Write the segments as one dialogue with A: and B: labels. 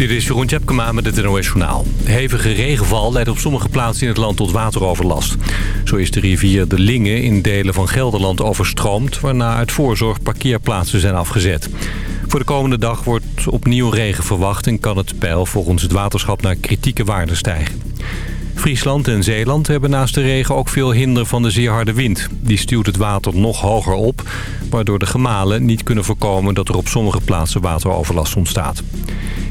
A: Dit is Jeroen Tjepkema met het NOS Journaal. Hevige regenval leidt op sommige plaatsen in het land tot wateroverlast. Zo is de rivier de Linge in delen van Gelderland overstroomd... waarna uit voorzorg parkeerplaatsen zijn afgezet. Voor de komende dag wordt opnieuw regen verwacht... en kan het peil volgens het waterschap naar kritieke waarden stijgen. Friesland en Zeeland hebben naast de regen ook veel hinder van de zeer harde wind. Die stuwt het water nog hoger op, waardoor de gemalen niet kunnen voorkomen dat er op sommige plaatsen wateroverlast ontstaat.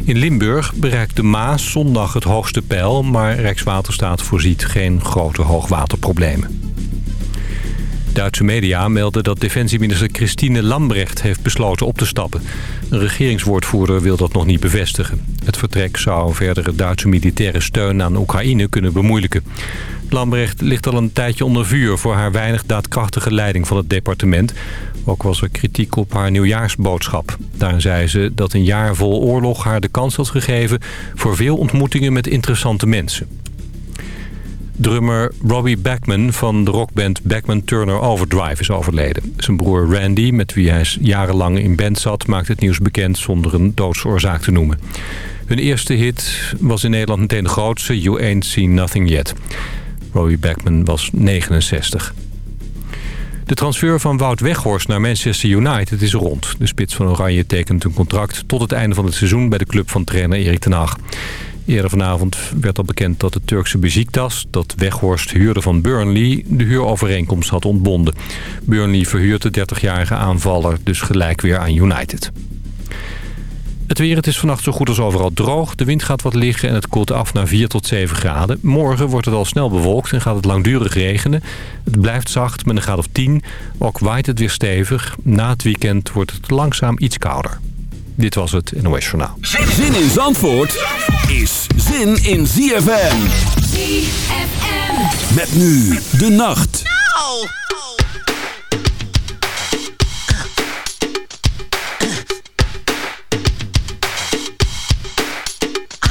A: In Limburg bereikt de Maas zondag het hoogste peil, maar Rijkswaterstaat voorziet geen grote hoogwaterproblemen. Duitse media melden dat defensieminister Christine Lambrecht heeft besloten op te stappen. Een regeringswoordvoerder wil dat nog niet bevestigen. Het vertrek zou verdere Duitse militaire steun aan Oekraïne kunnen bemoeilijken. Lambrecht ligt al een tijdje onder vuur voor haar weinig daadkrachtige leiding van het departement. Ook was er kritiek op haar nieuwjaarsboodschap. Daarin zei ze dat een jaar vol oorlog haar de kans had gegeven... voor veel ontmoetingen met interessante mensen. Drummer Robbie Backman van de rockband Backman Turner Overdrive is overleden. Zijn broer Randy, met wie hij jarenlang in band zat... maakt het nieuws bekend zonder een doodsoorzaak te noemen. Hun eerste hit was in Nederland meteen de grootste... You Ain't Seen Nothing Yet. Robbie Backman was 69. De transfer van Wout Weghorst naar Manchester United is rond. De spits van Oranje tekent een contract tot het einde van het seizoen... bij de club van trainer Erik ten Hag. Eerder vanavond werd al bekend dat de Turkse Besiktas... dat Weghorst huurde van Burnley, de huurovereenkomst had ontbonden. Burnley verhuurt de 30-jarige aanvaller dus gelijk weer aan United. Het weer, het is vannacht zo goed als overal droog. De wind gaat wat liggen en het koelt af naar 4 tot 7 graden. Morgen wordt het al snel bewolkt en gaat het langdurig regenen. Het blijft zacht met een graad of 10. Ook waait het weer stevig. Na het weekend wordt het langzaam iets kouder. Dit was het NOS Journaal.
B: Zin in Zandvoort is zin in ZFM.
C: ZFM.
B: Met nu de nacht.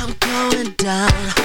D: I'm going down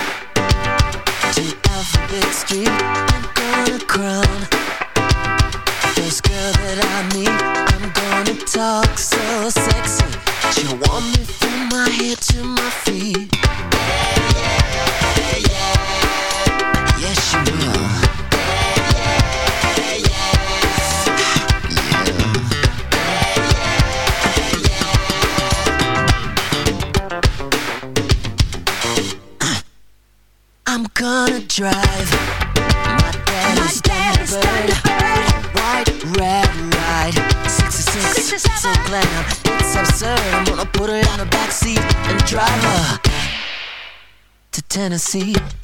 D: Tennessee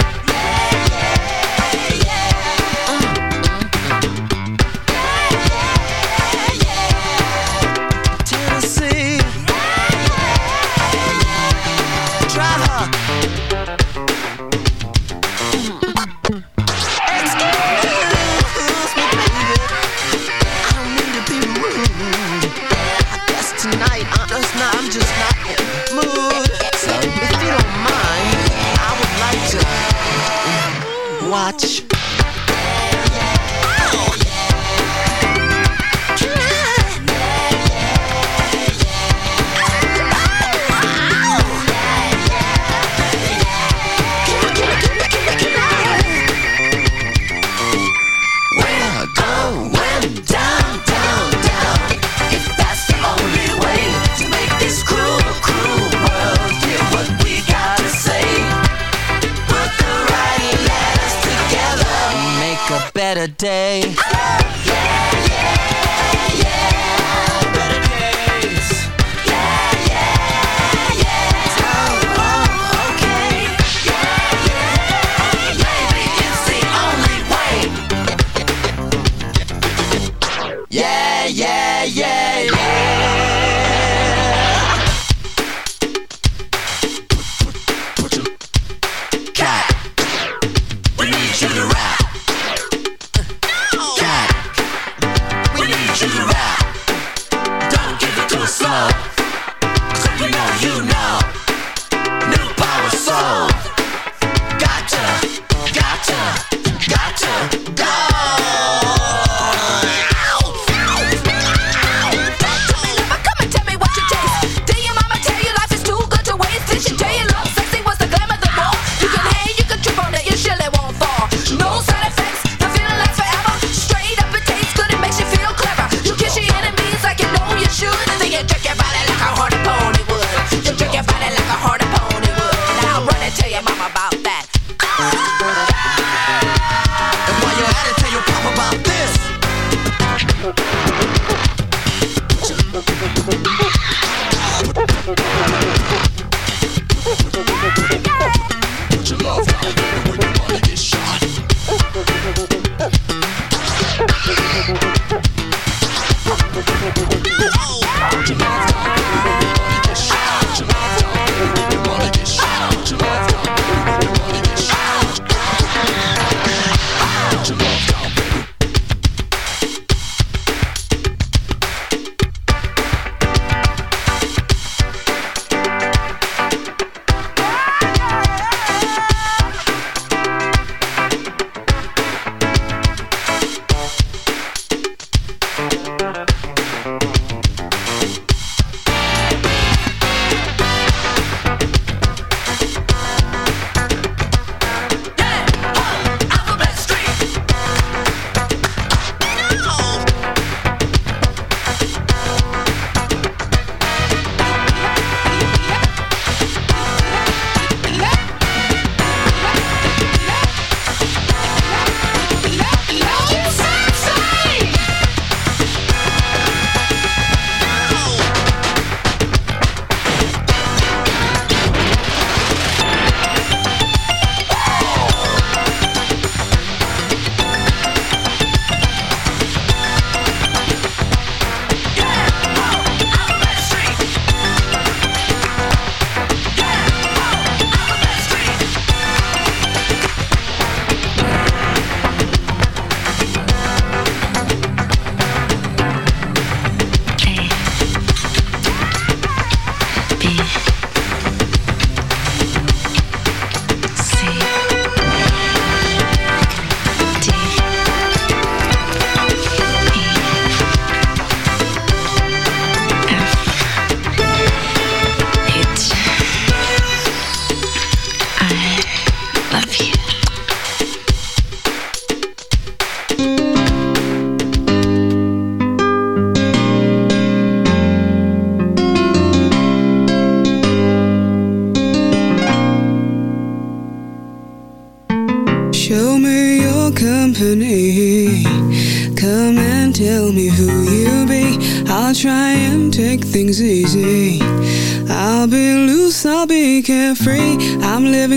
D: Música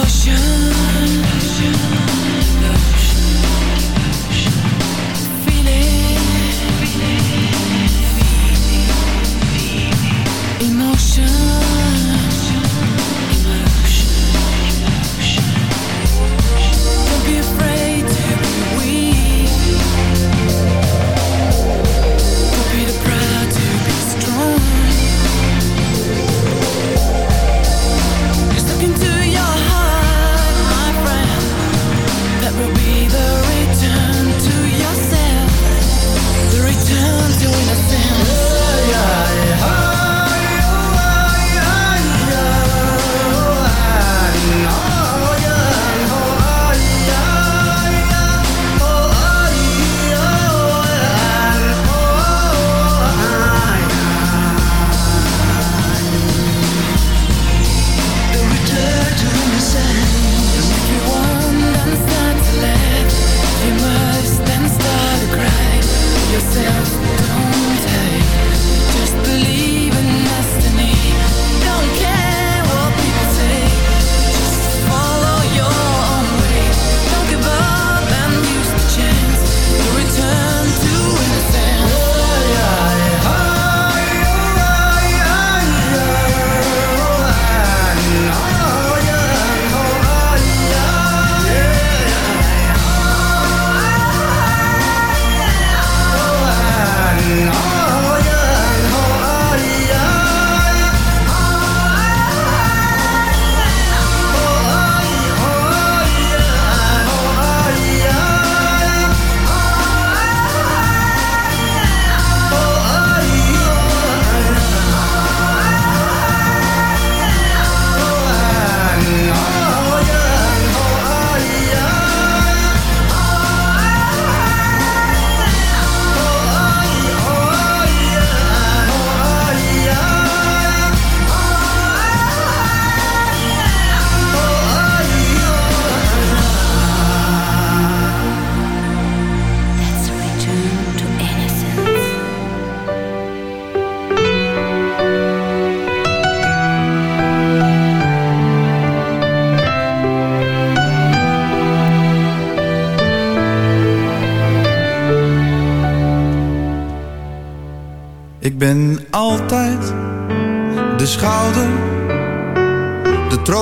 E: Don't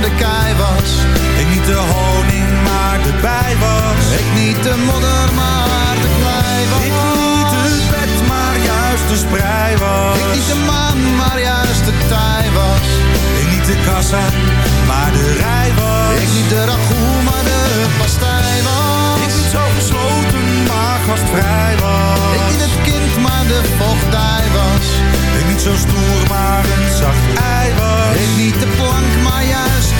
F: de kei was. Ik niet de honing, maar de bij was. Ik niet de modder, maar de klei was. Ik niet het bed, maar juist de sprei was. Ik niet de man, maar juist de tij was. Ik niet de kassa, maar de rij was. Ik niet de ragout, maar de pastij was. Ik niet zo gesloten, maar gastvrij was. Ik niet het kind, maar de vochtij was. Ik niet zo stoer, maar een zacht ei was. Ik niet de plank, maar jij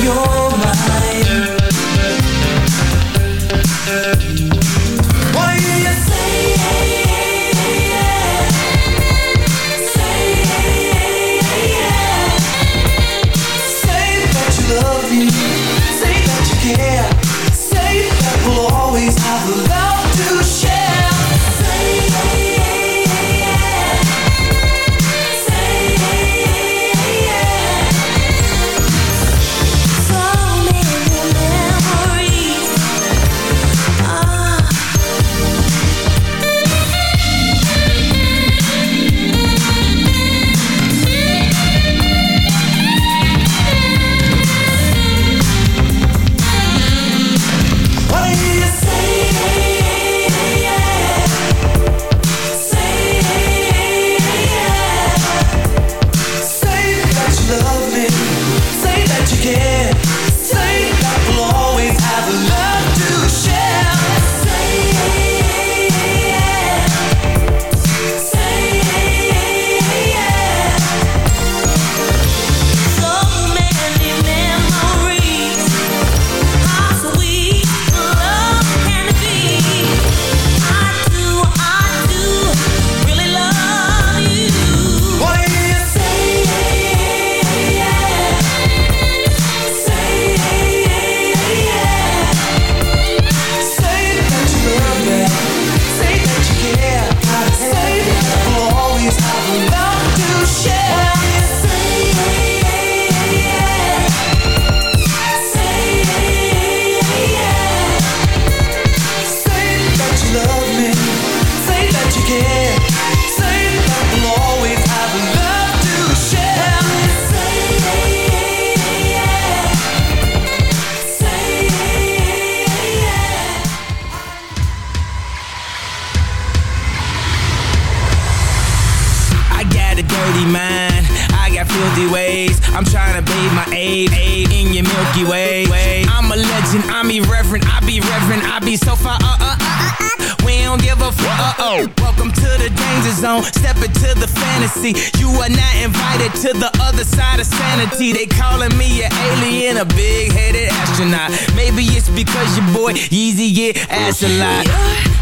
G: you're mine T, they calling me an alien, a big-headed astronaut. Maybe it's because your boy Yeezy get ass a lot.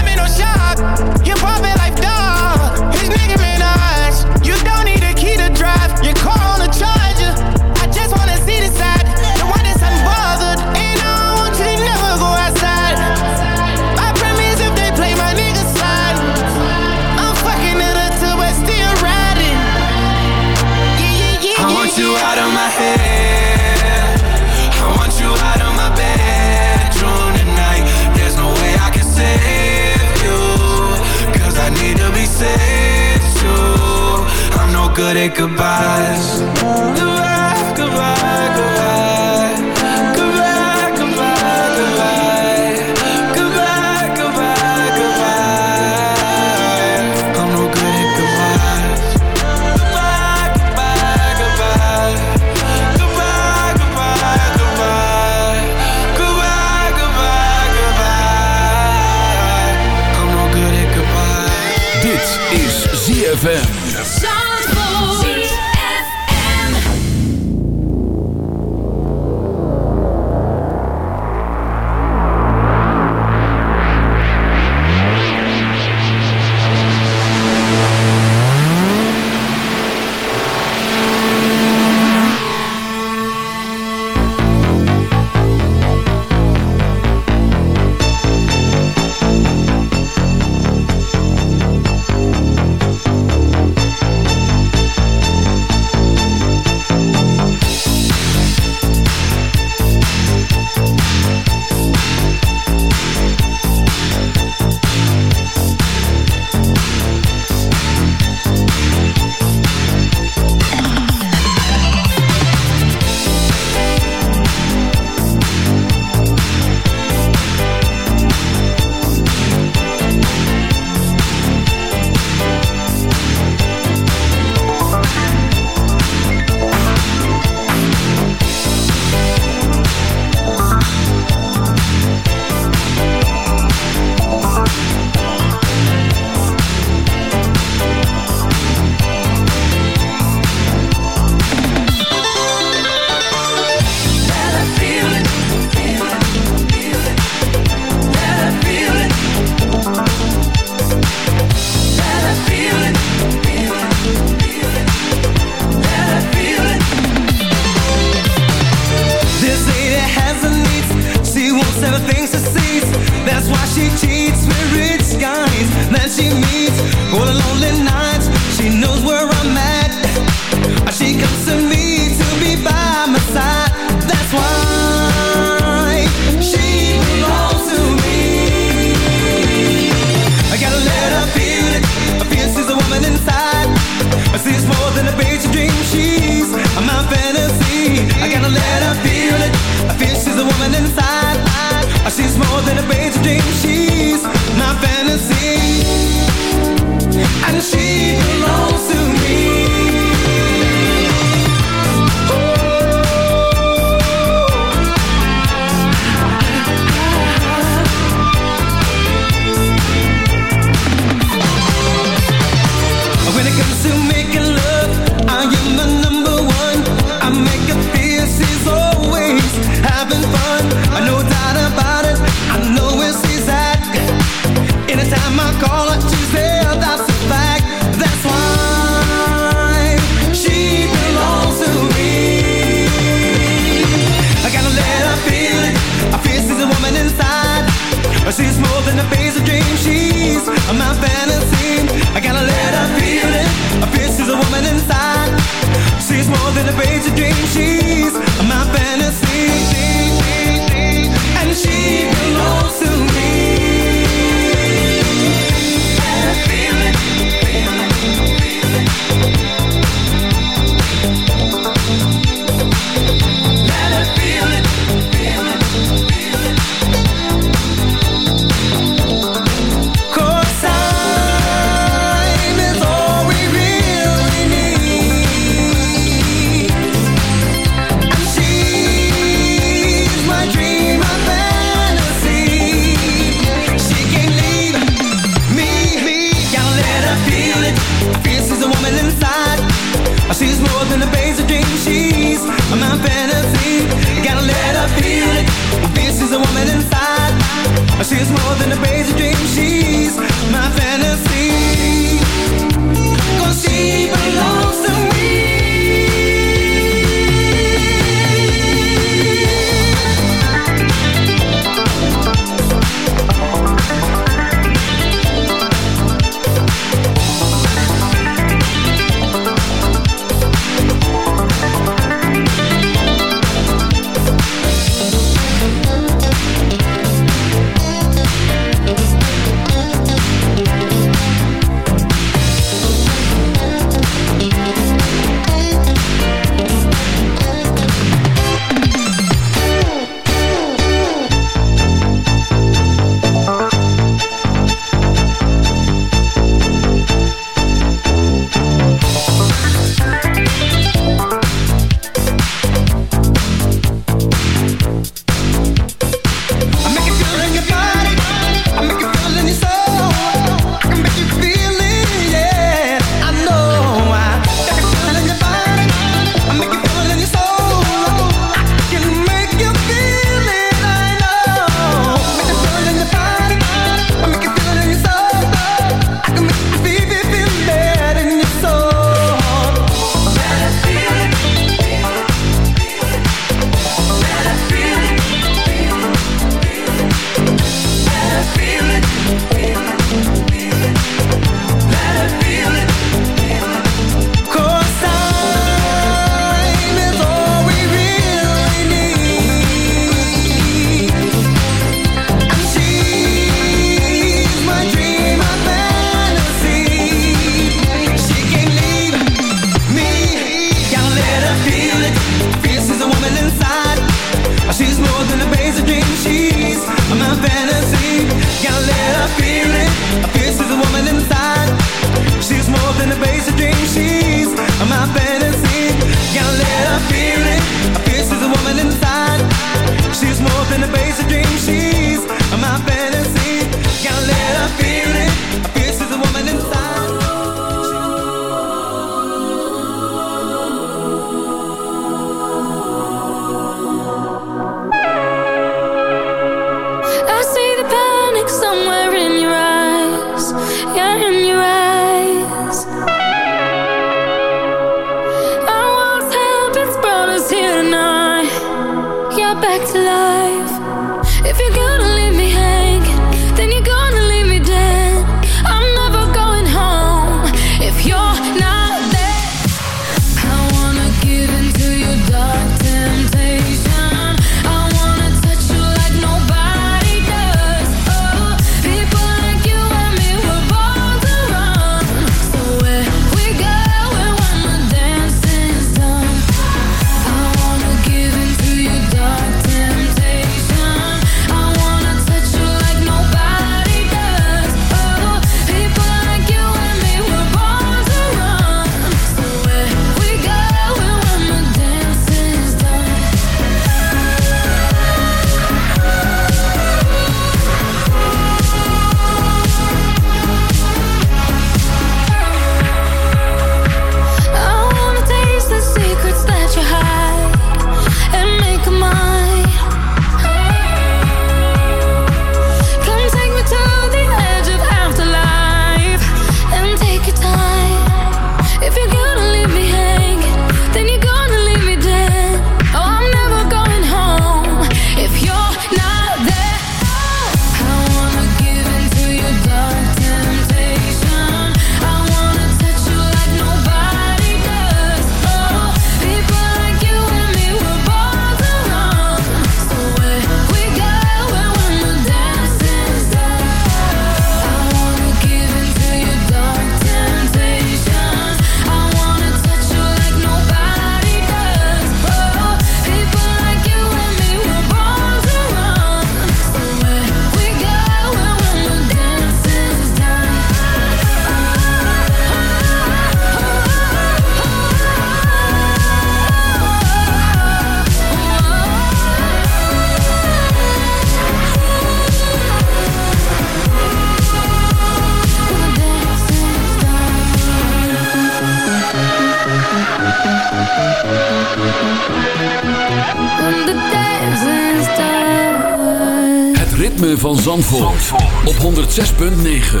B: 106.9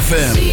H: FM.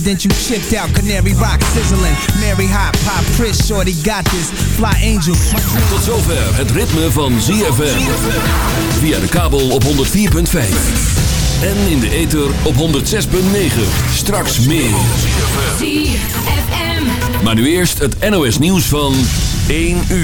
H: you
I: chipped out. Canary rock sizzling. Mary hot Chris shorty got this. Fly angel.
B: Tot zover het ritme van ZFM. Via de kabel op 104.5. En in de ether op 106.9. Straks meer. ZFM. Maar nu eerst het NOS nieuws van 1 uur.